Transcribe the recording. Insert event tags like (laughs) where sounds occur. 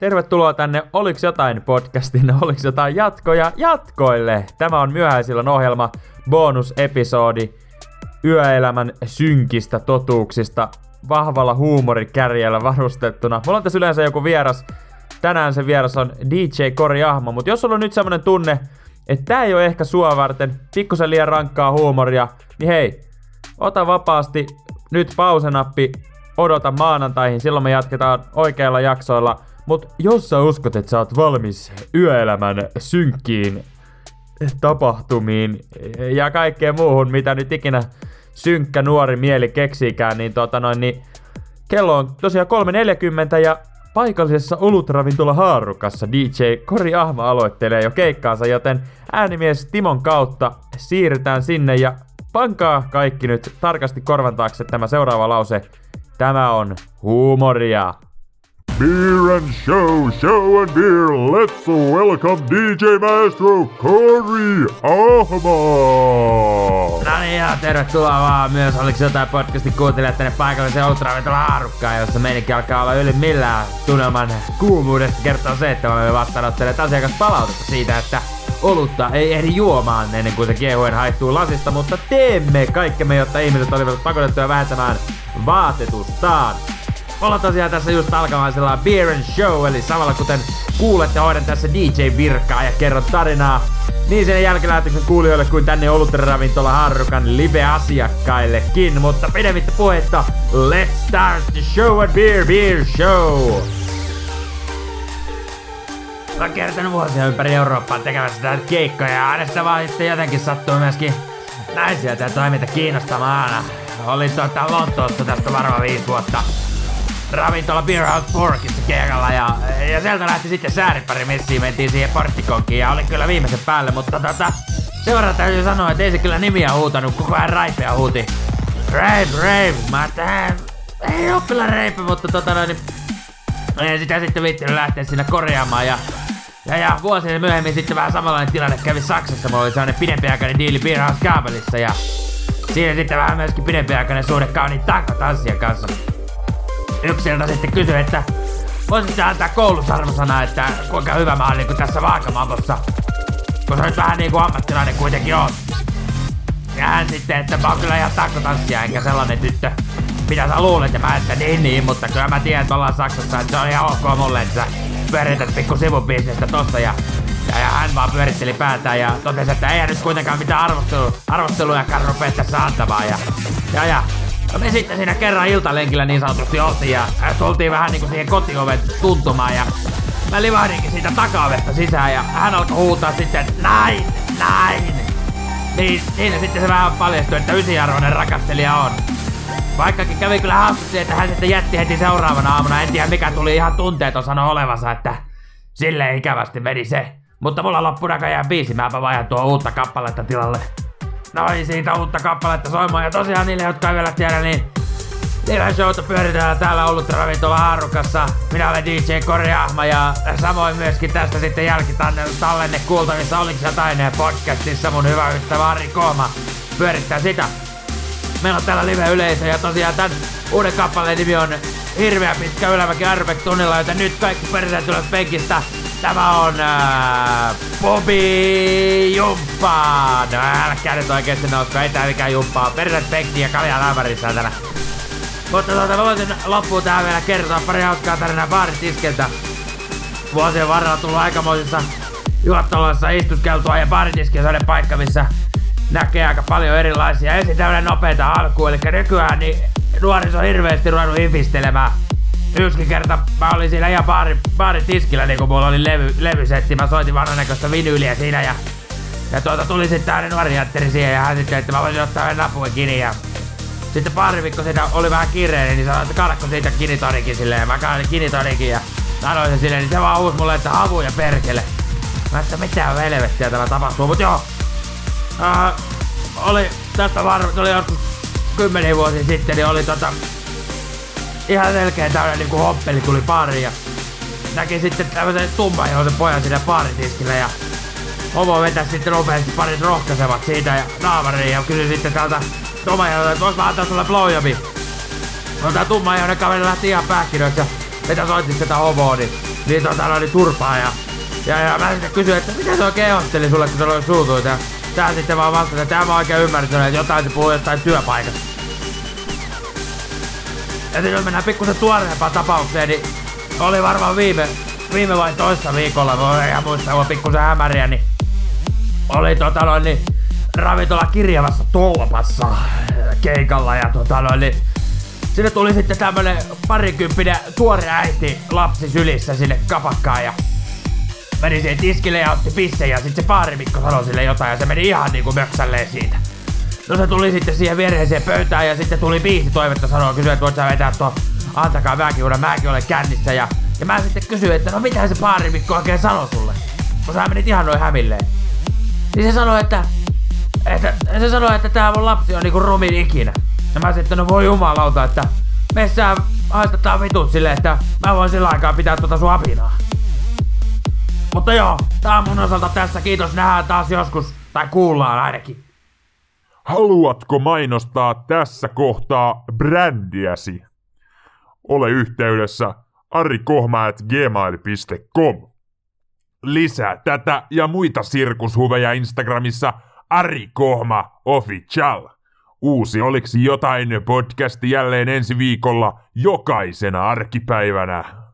Tervetuloa tänne Oliks jotain podcastin, (laughs) Oliks jotain jatkoja jatkoille. Tämä on myöhäisillan ohjelma, bonusepisodi, yöelämän synkistä totuuksista, vahvalla huumorikärjellä varustettuna. Mulla on tässä yleensä joku vieras, tänään se vieras on DJ Kori Ahma, mutta jos sulla on nyt semmonen tunne, että tää ei ole ehkä sua varten, pikkusen liian rankkaa huumoria, niin hei, ota vapaasti nyt pausenappi, odota maanantaihin, silloin me jatketaan oikeilla jaksoilla. Mut jos sä uskot, että sä oot valmis yöelämän synkkiin tapahtumiin ja kaikkeen muuhun, mitä nyt ikinä synkkä nuori mieli keksiikään, niin tota noin, niin kello on tosiaan 3.40 ja paikallisessa olutravintola Haarukassa DJ Kori Ahma aloittelee jo keikkaansa, joten äänimies Timon kautta siirrytään sinne ja pankaa kaikki nyt tarkasti korvan taakse tämä seuraava lause. Tämä on huumoria. Beer and show, show and beer. Let's welcome DJ Maestro Cory Ahma. No niin, ja tervetuloa vaan myös Oliko jotain podcastin kuuntelijat tänne paikalliseen ultraventola haarukkaan, jossa meininki alkaa olla yli millään tunnelman kuumuudesta kertoo se, että me olemme vastaanottaneet asiakaspalautetta siitä, että olutta ei ehdi juomaan ennen kuin se kiehuen haihtuu lasista, mutta teemme kaikkemme, jotta ihmiset olivat pakotettuja vähentämään vaatetustaan. Ollaan tosiaan tässä just alkamaisella Beer and Show, eli samalla kuten kuulette, hoidan tässä DJ-virkaa ja kerron tarinaa niin sen jälkilähetyksen kuulijoille kuin tänne olutravintola Harrukan live-asiakkaillekin. Mutta pidemmittä puhetta, let's start the show at Beer Beer Show! Olen kertonut vuosia ympäri Eurooppaa tekemässä tätä keikkoja ja aina sitä vaan sitten jotenkin sattuu myöskin naisia tämä toiminta kiinnostamaan. Olin tuota Lontoossa tästä varmaan viisi vuotta ravintola Beer House Porkissa keikalla ja, ja sieltä lähti sitten sääripari messiin, mentiin siihen porttikonkiin ja oli kyllä viimeisen päälle, mutta tota, verran täytyy sanoa, että ei se kyllä nimiä huutanut, koko ajan raipea huuti. Rape, rape, mä että ei oo kyllä rape, mutta tota noin, niin, sitä sitten viittinyt lähteä sinne korjaamaan ja ja, ja vuosien myöhemmin sitten vähän samanlainen tilanne kävi Saksassa. Mulla oli sellainen pidempiaikainen diili Beer House Kaapelissa ja siinä sitten vähän myöskin pidempiaikainen suhde kauniin tanssijan kanssa yksilöltä sitten kysyi, että voisitko antaa koulusarvosana, että kuinka hyvä mä olin tässä vaakamakossa. Kun sä nyt vähän niinku ammattilainen kuitenkin on. Ja hän sitten, että mä oon kyllä ihan takkotanssija enkä sellainen tyttö. Mitä sä luulet? Ja mä että niin niin, mutta kyllä mä tiedän, että ollaan Saksassa, että se on ihan ok mulle, että sä pyörität pikku sivubisnestä tossa ja ja, ja hän vaan pyöritteli päätään ja totesi, että ei nyt kuitenkaan mitään arvostelu, arvostelujakaan rupea tässä antamaan. Ja, ja, ja No me sitten siinä kerran iltalenkillä niin sanotusti oltiin ja tultiin vähän niinku siihen kotioven tuntumaan ja mä livahdinkin siitä takaovesta sisään ja hän alkoi huutaa sitten, näin, näin. Niin siinä sitten se vähän paljastui, että ysiarvoinen rakastelija on. Vaikkakin kävi kyllä haastutti, että hän sitten jätti heti seuraavana aamuna, en tiedä mikä tuli ihan tunteeton sano olevansa, että sille ikävästi meni se. Mutta mulla loppui näköjään biisi, mäpä vaihdan tuo uutta kappaletta tilalle. Noin siitä uutta kappaletta soimaan. Ja tosiaan niille, jotka ei vielä tiedä, niin Live showta pyöritellään täällä ollut ravintola Haarukassa. Minä olen DJ Kori Ahma ja samoin myöskin tästä sitten jälkitallenne kuultavissa Oliks jotain podcastissa mun hyvä ystävä Ari Kooma pyörittää sitä. Meillä on täällä live-yleisö ja tosiaan tän uuden kappaleen nimi on Hirveä pitkä ylämäki Arbek tunnilla, joten nyt kaikki perseet tulee penkistä Tämä on äh, Bobby Jumppa. No älkää nyt oikeesti nousko, ei tää mikään jumppaa. Perset pekki ja kalja lämpärissä tänä. Mutta tuota, mä voisin loppuun tähän vielä kertoa pari hauskaa tarinaa baaritiskeltä. Vuosien varrella tullut aikamoisissa juottoloissa istuskeltua ja baaritiski on paikka, missä näkee aika paljon erilaisia. Ensin tämmönen nopeita alku, eli nykyään niin nuoriso on hirveästi ruvennut hifistelemään yksi kerta mä olin siinä ihan baari, baaritiskillä, niin kun mulla oli levy, levysetti, mä soitin vanhanäköistä vinyyliä siinä ja ja tuota tuli sitten tää nuori jätteri siihen ja hän sitten, että mä voisin ottaa yhden napuen kiinni ja sitten pari viikko siitä oli vähän kireinen, niin sanoi, että kaadakko siitä kinitonikin silleen. Mä kaadin kinitonikin ja sanoin sen silleen, niin se vaan uusi mulle, että havu ja perkele. Mä että mitä velvettiä tämä tapahtuu, mut joo. Uh, oli tästä varma, oli joskus kymmenen vuosia sitten, niin oli tota ihan selkeä tämmönen niinku hoppeli tuli pari ja näki sitten tämmösen tummajoisen pojan siinä baaritiskillä ja homo vetäisi sitten nopeasti parit rohkaisevat siitä ja naamariin ja kysyi sitten tältä tummajoisen, että vois mä antaa sulle blowjobi. No tää tummajoinen kaveri lähti ihan pähkinöiksi ja mitä soitti sitä homoa, niin, niin tota no, niin turpaa ja, ja, ja mä sitten kysyin, että mitä se oikein ehotteli sulle, kun se oli suutuit ja tää sitten vaan vastasi, että tää mä oikein ymmärtänyt, että jotain se puhuu jostain työpaikasta. Ja jos mennään pikkusen tuoreempaan tapaukseen, niin oli varmaan viime, viime vai toissa viikolla, en ihan muista, kun pikkusen hämäriä, niin oli tota noin, niin ravintola kirjavassa tolpassa keikalla ja tota noin, niin sinne tuli sitten tämmönen parikymppinen tuore äiti lapsi sylissä sinne kapakkaan ja meni siihen tiskille ja otti pisseen ja sitten se baarimikko sanoi sille jotain ja se meni ihan niinku möksälleen siitä. No se tuli sitten siihen viereiseen pöytään ja sitten tuli biisi toivetta sanoa kysyi, että voit sä vetää tuo antakaa mäkin, kun mäkin olen kännissä ja, ja mä sitten kysyin, että no mitä se baarimikko oikein sanoi sulle? Kun sä menit ihan noin hämilleen. Niin se sanoi, että, että se sanoi, että tää mun lapsi on niinku rumin ikinä. Ja mä sitten, no voi jumalauta, että messään haistetaan vitut silleen, että mä voin sillä aikaa pitää tuota sun apinaa. Mutta joo, tää on mun osalta tässä. Kiitos, nähdään taas joskus. Tai kuullaan ainakin. Haluatko mainostaa tässä kohtaa brändiäsi? Ole yhteydessä arikohma.gmail.com. Lisää tätä ja muita sirkushuveja Instagramissa Ari Kohma Official. Uusi Oliksi jotain podcasti jälleen ensi viikolla jokaisena arkipäivänä.